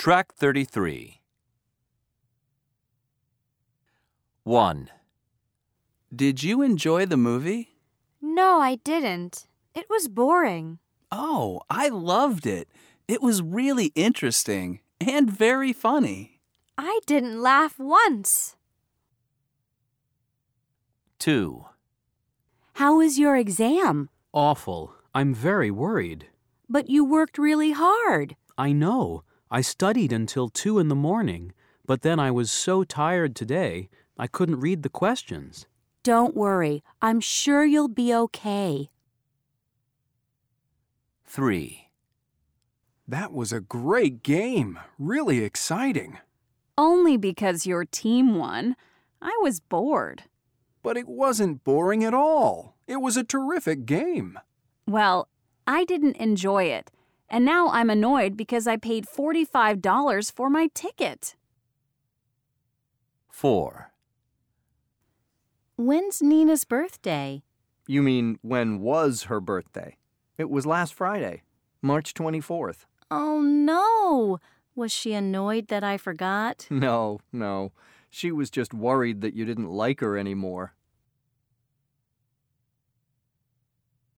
Track 33. 1. Did you enjoy the movie? No, I didn't. It was boring. Oh, I loved it. It was really interesting and very funny. I didn't laugh once. 2. How was your exam? Awful. I'm very worried. But you worked really hard. I know. I studied until 2 in the morning, but then I was so tired today, I couldn't read the questions. Don't worry. I'm sure you'll be okay. 3. That was a great game. Really exciting. Only because your team won. I was bored. But it wasn't boring at all. It was a terrific game. Well, I didn't enjoy it. And now I'm annoyed because I paid $45 for my ticket. 4. When's Nina's birthday? You mean when was her birthday? It was last Friday, March 24th. Oh no! Was she annoyed that I forgot? No, no. She was just worried that you didn't like her anymore.